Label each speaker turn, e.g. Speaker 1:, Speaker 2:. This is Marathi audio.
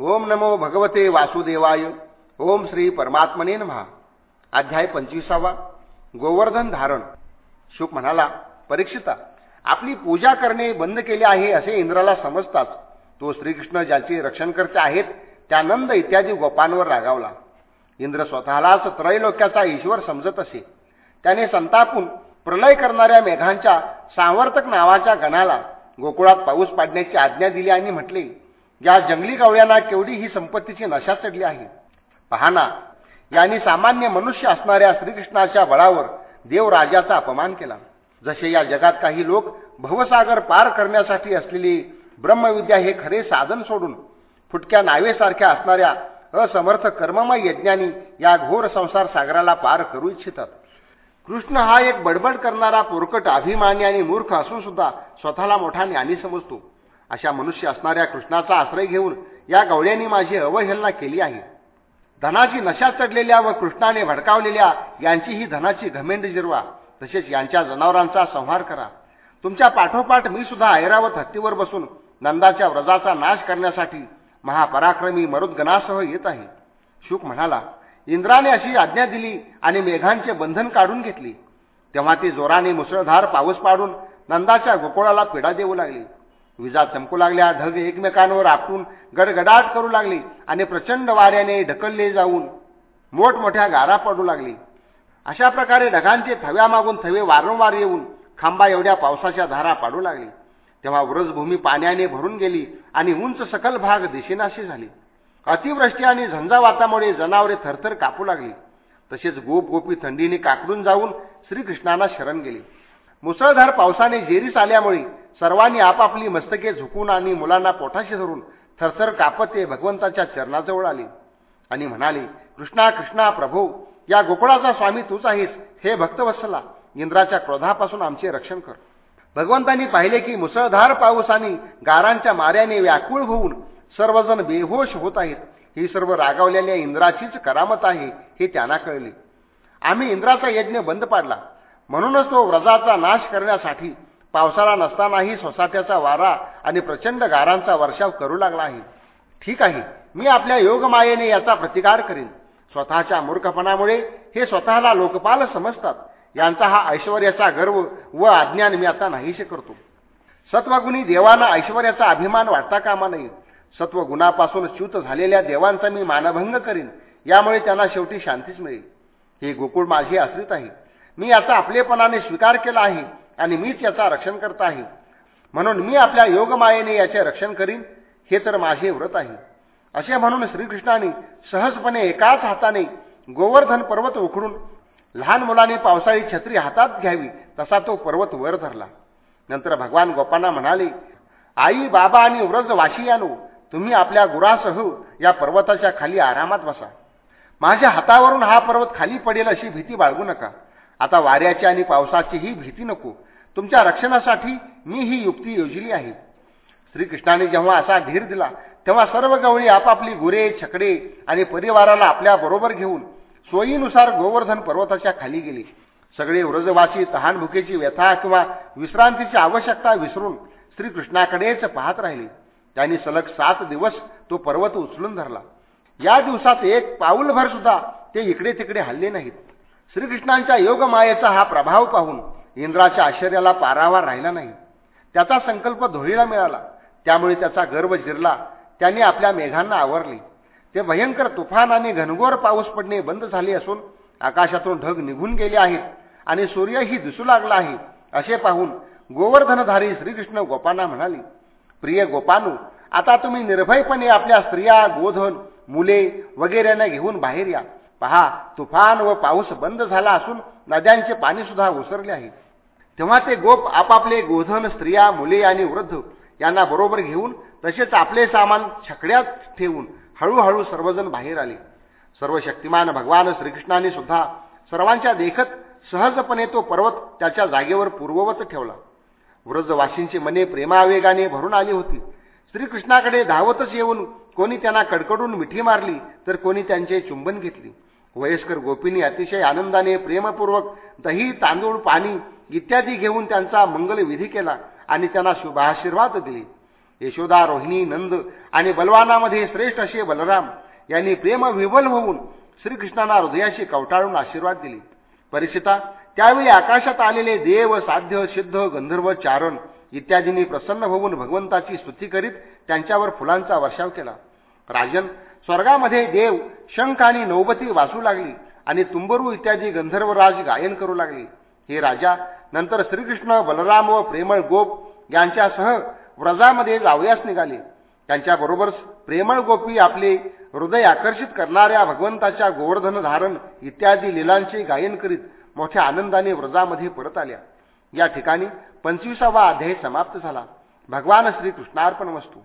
Speaker 1: ओम नमो भगवते वासुदेवाय. ओम श्री परमात्मने महा अध्याय पंचवीसावा. गोवर्धन धारण. शुक म्हणाला परीक्षिता आपली पूजा करणे बंद केले आहे असे इंद्राला समजताच तो श्रीकृष्ण ज्याचे रक्षणकर्ते आहेत त्या नंद इत्यादी गोपांवर रागावला. इंद्र स्वतःलाच त्रैलोक्याचा ईश्वर समजत असे. त्याने संतापून प्रलय करणाऱ्या मेघांच्या सांवर्तक नावाच्या गणाला गोकुळात पाऊस पाडण्याची आज्ञा दिली आणि म्हटले या जंगली गवळ्यांना केवढी ही संपत्तीची नशा चढली आहे? पहाना यांनी सामान्य मनुष्य असणाऱ्या श्रीकृष्णाच्या बळावर देवराजाचा अपमान केला. जसे या जगात काही लोक भवसागर पार करण्यासाठी असलेली ब्रह्मविद्या हे खरे साधन सोडून फुटक्या नावेसारख्या असणाऱ्या असमर्थ कर्ममय यज्ञानी या घोर संसार सागराला पार करू इच्छितात. कृष्ण हा एक बडबड करणारा पोरकट अभिमानी आणि मूर्ख असून सुद्धा स्वतःला मोठा ज्ञानी समजतो. अशा मनुष्य असणाऱ्या कृष्णाचा आश्रय घेऊन या गवळ्यांनी माझी अवहेलना केली आहे. धनाची नशा चढलेल्या व कृष्णाने भडकावलेल्या यांची ही धनाची घमेंड जिरवा तसेच यांच्या जनावरांचा संहार करा. तुमच्या पाठोपाठ मी सुद्धा ऐरावत हत्तीवर बसून नंदाच्या व्रजाचा नाश करण्यासाठी महापराक्रमी मरुद्गणासह येत आहे. शुक म्हणाला इंद्राने अशी आज्ञा दिली आणि मेघांचे बंधन काढून घेतली. तेव्हा ती जोराने मुसळधार पाऊस पाडून नंदाच्या गोकुळाला पिडा देऊ लागली. विजा चमकू लागल्या. ढग एकमेकांवर आपटून गडगडाट करू लागली आणि प्रचंड वाऱ्याने ढकलले जाऊन मोठमोठ्या गारा पडू लागली. अशा प्रकारे ढगांचे थव्यामागून थवे वारंवार येऊन खांबा एवढ्या पावसाच्या धारा पाडू लागली. तेव्हा व्रजभूमी पाण्याने भरून गेली आणि उंच सकल भाग दिशेनाशी झाली. अतिवृष्टी आणि झंझावातामुळे जनावरे थरथर कापू लागली. तसेच गोप गोपी थंडीने काकडून जाऊन श्रीकृष्णांना शरण गेली. मुसळधार पावसाने जेरीस आल्यामुळे सर्वांनी आपापली मस्तके झुकून आणि मुलांना पोटाशी धरून थरथर कापत ते भगवंताच्या चरणाजवळ आले. आणि म्हणाले कृष्णा कृष्णा प्रभू या गोकुळाचा स्वामी तूच आहेस. हे भक्तवत्सला इंद्राच्या क्रोधापासून आमचे रक्षण कर. भगवंतांनी पाहिले की मुसळधार पाऊस आणि गारांच्या माऱ्याने व्याकुळ होऊन सर्वजण बेहोश होत आहेत. ही सर्व रागावलेल्या इंद्राचीच करामत आहे हे त्यांना कळले. आम्ही इंद्राचा यज्ञ बंद पाडला. म्हणूनच तो व्रजाचा नाश करण्यासाठी पावसाळा नसतानाही सोसाट्याचा वारा आणि प्रचंड गारांचा वर्षाव करू लागला आहे. ठीक आहे मी आपल्या योगमायेने याचा प्रतिकार करीन. स्वतःच्या मूर्खपणामुळे हे स्वतःला लोकपाल समजतात. यांचा हा ऐश्वर्याचा गर्व व अज्ञान मी आता नाहीशी करतो. सत्वगुणी देवांना ऐश्वर्याचा अभिमान वाटता कामा नये. सत्वगुणापासून च्युत झालेल्या देवांचा मी मानभंग करीन. यामुळे त्यांना शेवटी शांतीच मिळेल. हे गोकुळ माझे आश्रित आहे. मी याचा आपलेपणाने स्वीकार केला आहे. आणि मीच याचा रक्षण करत आहे. म्हणून मी आपल्या योगमायेने याचे रक्षण करीन हे तर माझे व्रत आहे. असे म्हणून श्रीकृष्णाने सहजपणे एकाच हाताने गोवर्धन पर्वत उखडून लहान मुलाने पावसाळी छत्री हातात घ्यावी तसा तो पर्वत वर धरला. नंतर भगवान गोपांना म्हणाले आई बाबा आणि व्रज वाशियानो तुम्ही आपल्या गुरासह या पर्वताच्या खाली आरामात बसा. माझ्या हातावरून हा पर्वत खाली पडेल अशी भीती बाळगू नका. आता वाऱ्याची आणि पावसाचीही भीती नको. तुमच्या रक्षणासाठी मी ही युक्ती योजली आहे. श्रीकृष्णाने जेव्हा असा धीर दिला तेव्हा सर्व गवळी आपापली गुरे छकडे आणि परिवाराला आपल्या बरोबर घेऊन सोयीनुसार गोवर्धन पर्वताच्या खाली गेले. सगळे व्रजवासी तहानभुकेची व्यथा किंवा विश्रांतीची आवश्यकता विसरून श्रीकृष्णाकडेच पाहत राहिले. त्यांनी सलग सात दिवस तो पर्वत उचलून धरला. या दिवसात एक पाऊलभर सुद्धा ते इकडे तिकडे हल्ले नाहीत. श्रीकृष्णांच्या योगमायेचा हा प्रभाव पाहून इंद्राच्या आश्चर्याला पारावार राहिला नाही. त्याचा संकल्प धुळीला मिळाला. त्यामुळे त्याचा गर्व जिरला. त्यांनी आपल्या मेघांना आवरले. ते भयंकर तुफान आणि घनघोर पाऊस पडणे बंद झाले असून आकाशातून ढग निघून गेले आहेत आणि सूर्यही दिसू लागला आहे असे पाहून गोवर्धनधारी श्रीकृष्ण गोपांना म्हणाले प्रिय गोपानू आता तुम्ही निर्भयपणे आपल्या स्त्रिया गोधन मुले वगैरेने घेऊन बाहेर या. पहा तुफान व पाऊस बंद झाला असून नद्यांचे पाणी सुद्धा ओसरले आहे. तेव्हा ते गोप आपापले गोधन स्त्रिया मुले आणि वृद्ध यांना बरोबर घेऊन तसेच आपले सामान छकड्यात ठेवून हळूहळू सर्वजण बाहेर आले. सर्व शक्तिमान भगवान श्रीकृष्णाने सुद्धा सर्वांच्या देखत सहजपणे तो पर्वत त्याच्या जागेवर पूर्ववत ठेवला. व्रजवासींची मने प्रेमावेगाने भरून आली होती. श्रीकृष्णाकडे धावतच येऊन कोणी त्यांना कडकडून मिठी मारली तर कोणी त्यांचे चुंबन घेतली. वयस्कर गोपींनी अतिशय आनंदाने प्रेमपूर्वक दही तांदूळ पाणी इत्यादी घेऊन त्यांचा मंगल विधी केला आणि त्यांना शुभाशीर्वाद दिले. यशोदा रोहिणी नंद आणि बलवानामध्ये श्रेष्ठ असे बलराम यांनी प्रेमविवल होऊन श्रीकृष्णांना हृदयाशी कवटाळून आशीर्वाद दिले. परिषिता त्यावेळी आकाशात आलेले देव साध्य सिद्ध गंधर्व चारण इत्यादींनी प्रसन्न होऊन भगवंताची स्तुती करीत त्यांच्यावर फुलांचा वर्षाव केला. राजन स्वर्गामध्ये देव शंख आणि नौबती वाचू लागली आणि तुंबरू इत्यादी गंधर्वराज गायन करू लागले. हे राजा नंतर श्रीकृष्ण बलराम व प्रेमळ गोप यांच्यासह व्रजामध्ये जावयास निघाले. त्यांच्याबरोबर प्रेमळ गोपी आपले हृदय आकर्षित करणाऱ्या भगवंताच्या गोवर्धन धारण इत्यादी लिलांचे गायन करीत मोठ्या आनंदाने व्रजामध्ये परत आल्या. या ठिकाणी पंचवीसावा अध्याय समाप्त झाला. भगवान श्रीकृष्णार्पण वस्तू.